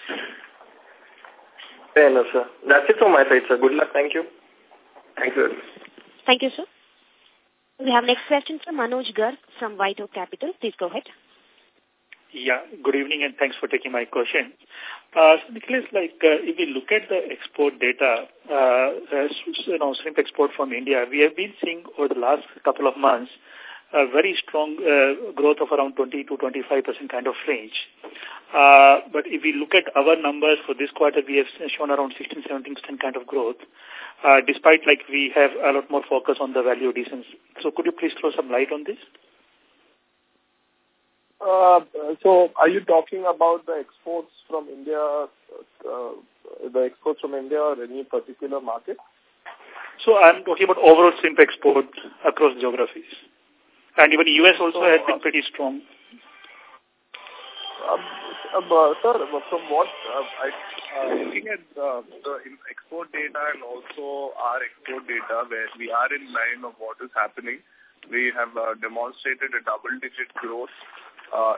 Fair enough, sir. That's it from my side, sir. Good luck. Thank you. Thank you. Thank you, sir. We have next question from Manoj Garg from White Oak Capital. Please go ahead. Yeah, good evening and thanks for taking my question. Uh, Nicholas, like uh, if we look at the export data, uh, you know, shrimp export from India, we have been seeing over the last couple of months a very strong uh, growth of around 20 to 25 percent kind of range. Uh, but if we look at our numbers for this quarter, we have shown around 16, 17 percent kind of growth, uh, despite like we have a lot more focus on the value additions. So could you please throw some light on this? Uh, so are you talking about the exports from India, uh, the exports from India or any particular market? So I'm talking about overall shrimp export across geographies. And even US also so, has been pretty strong. Um, uh, sir, from what uh, I, uh, looking at uh, the export data and also our export data, where we are in line of what is happening, we have uh, demonstrated a double-digit growth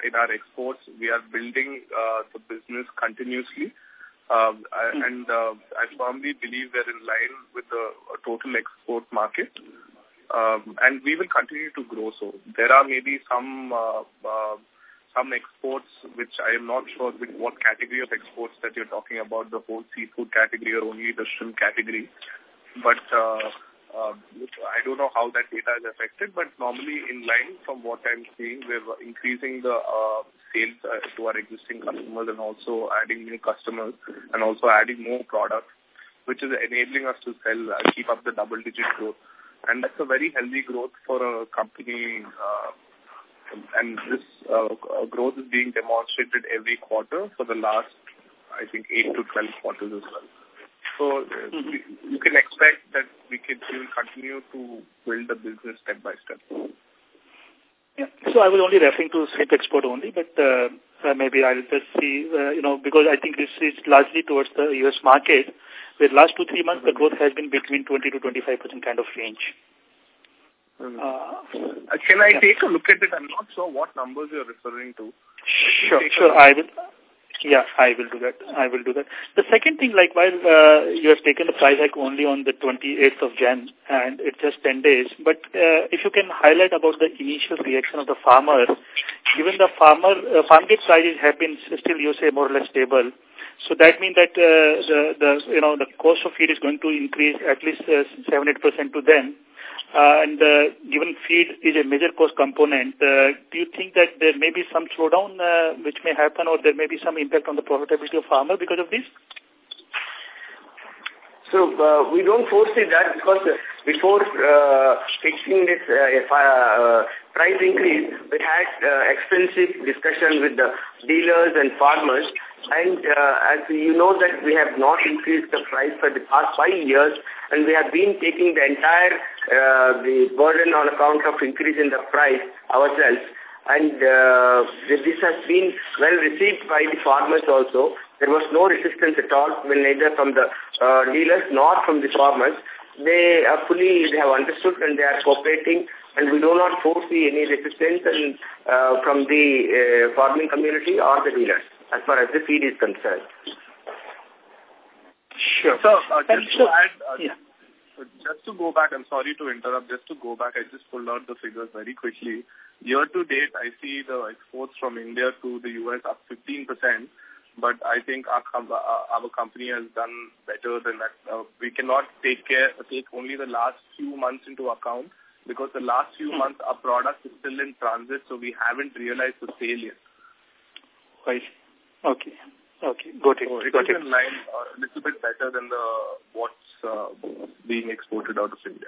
in our exports. We are building uh, the business continuously. Um, mm. And uh, I firmly believe we're in line with the total export market. Um, and we will continue to grow so. There are maybe some uh, uh, some exports which I am not sure with what category of exports that you're talking about, the whole seafood category or only the shrimp category. But uh, uh, I don't know how that data is affected, but normally in line from what I'm seeing, we're increasing the uh, sales uh, to our existing customers and also adding new customers and also adding more products, which is enabling us to sell, uh, keep up the double-digit growth. And that's a very healthy growth for a company, uh, and this uh, growth is being demonstrated every quarter for the last, I think, 8 to 12 quarters as well. So uh, you can expect that we can we will continue to build the business step by step. Yeah. So I was only referring to shrimp export only, but uh, uh, maybe I'll just see, uh, you know, because I think this is largely towards the U.S. market, where last two, three months the growth has been between 20 to 25 percent kind of range. Mm. Uh, can I yeah. take a look at it? I'm not sure what numbers you're referring to. Sure, sure. I will. Yeah, I will do that. I will do that. The second thing, like while uh, you have taken the price hike only on the 28th of Jan and it's just 10 days, but uh, if you can highlight about the initial reaction of the farmer, given the farmer uh, farm gate prices have been still, you say, more or less stable. So that means that uh, the, the, you know, the cost of feed is going to increase at least uh, 7-8% to them. Uh, and uh, given feed is a major cost component, uh, do you think that there may be some slowdown which may happen or there may be some impact on the profitability of farmer because of this? So uh, we don't foresee that because before uh, fixing this uh, uh, price increase, we had uh, extensive discussion with the dealers and farmers. And uh, as you know that we have not increased the price for the past five years, and we have been taking the entire uh, the burden on account of increase in the price ourselves. And uh, this has been well received by the farmers also. There was no resistance at all, well, neither from the uh, dealers nor from the farmers. They are fully, they have understood and they are cooperating and we do not foresee any resistance and, uh, from the uh, farming community or the dealers as far as the feed is concerned. Sure. So, uh, just to add, uh, yeah. just to go back, I'm sorry to interrupt, just to go back, I just pulled out the figures very quickly. Year to date, I see the exports from India to the U.S. up 15%, but I think our, com uh, our company has done better than that. Uh, we cannot take care, take only the last few months into account because the last few Hmm. months our product is still in transit, so we haven't realized the sale yet. Right. Okay. Okay. Got it. So it Got it. in line uh, a little bit better than the what's uh, being exported out of India.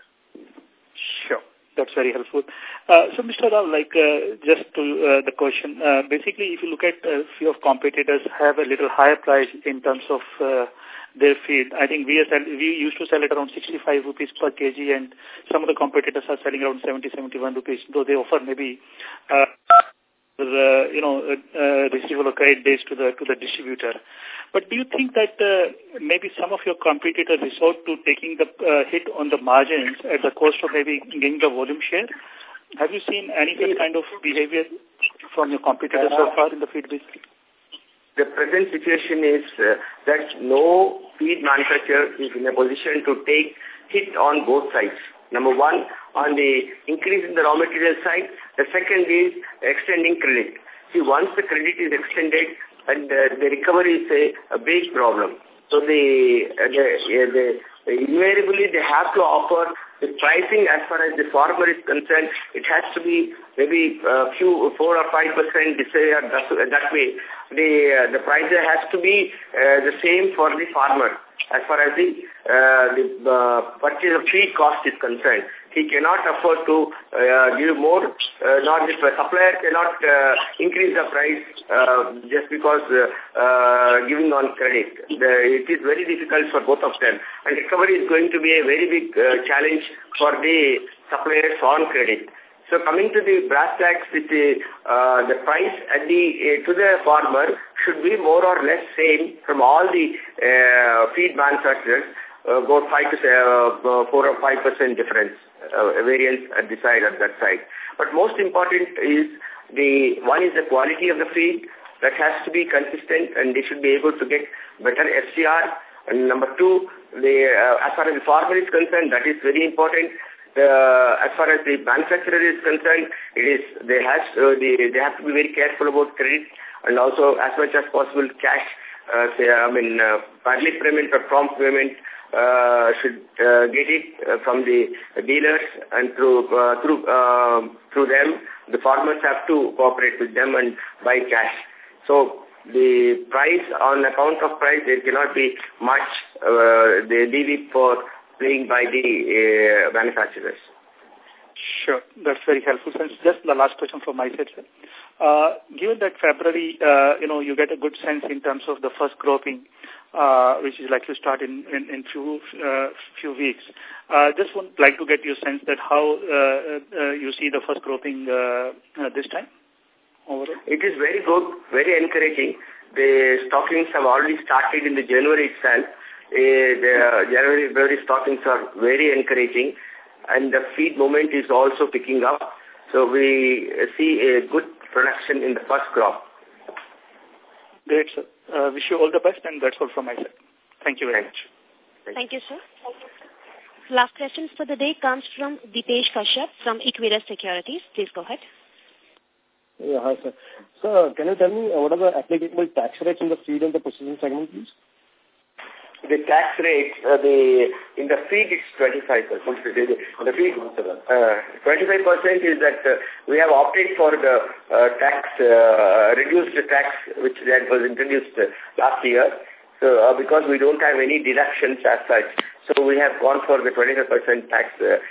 Sure. That's very helpful. Uh, so, Mr. Rao, like, uh, just to uh, the question, uh, basically, if you look at a few of competitors have a little higher price in terms of uh, their feed. I think we, are sell we used to sell it around 65 rupees per kg, and some of the competitors are selling around 70, 71 rupees, though they offer maybe uh, uh, you know, uh, uh, receivable credit days to the to the distributor. But do you think that uh, maybe some of your competitors resort to taking the uh, hit on the margins at the cost of maybe gaining the volume share? Have you seen any kind of behavior from your competitors so far in the feed business? The present situation is uh, that no feed manufacturer is in a position to take hit on both sides. Number one, on the increase in the raw material side. The second is extending credit. See, once the credit is extended, and uh, the recovery is a, a big problem. So the, uh, the, uh, the invariably they have to offer the pricing as far as the farmer is concerned. It has to be maybe a few four or five percent that, that way. The uh, the price has to be uh, the same for the farmer as far as the uh, the uh, purchase of feed cost is concerned. He cannot afford to uh, give more, uh, nor the supplier cannot uh, increase the price uh, just because uh, uh, giving on credit. The, it is very difficult for both of them. And recovery is going to be a very big uh, challenge for the suppliers on credit. So coming to the brass tacks, the, uh, the price at the uh, to the farmer should be more or less same from all the uh, feed manufacturers, uh, about five to uh, four or five percent difference uh, variance at the side at that side. But most important is the one is the quality of the feed that has to be consistent, and they should be able to get better FCR. And number two, the uh, as far as the farmer is concerned, that is very important uh, as far as the manufacturer is concerned, it is they has uh, they they have to be very careful about credit and also as much as possible cash. Uh, say, I mean, uh, payment or prompt payment uh, should uh, get it uh, from the dealers and through uh, through uh, through them. The farmers have to cooperate with them and buy cash. So the price on account of price there cannot be much uh, the leave for playing by the uh, manufacturers. Sure. That's very helpful. Since just the last question from my side, sir. Uh, given that February, uh, you know, you get a good sense in terms of the first cropping, uh, which is likely to start in, in, in few, uh, few weeks. Uh, just would like to get your sense that how uh, uh, you see the first cropping uh, uh, this time overall. It is very good, very encouraging. The stockings have already started in the January itself. Uh, the January, February stockings are very encouraging and the feed moment is also picking up. So we see a good production in the first crop. Great, sir. Uh, wish you all the best and that's all from my side. Thank you very much. Thank you, sir. Last question for the day comes from Deepesh Kashyap from Equirus Securities. Please go ahead. Yeah, hi, sir. Sir, can you tell me uh, what are the applicable tax rates in the feed and the processing segment, please? The tax rate, uh, the in the feed it's 25 percent. The, the feed, uh, 25 percent is that uh, we have opted for the uh, tax uh, reduced tax which that was introduced uh, last year. So uh, because we don't have any deductions as such, So we have gone for the 25% tax uh,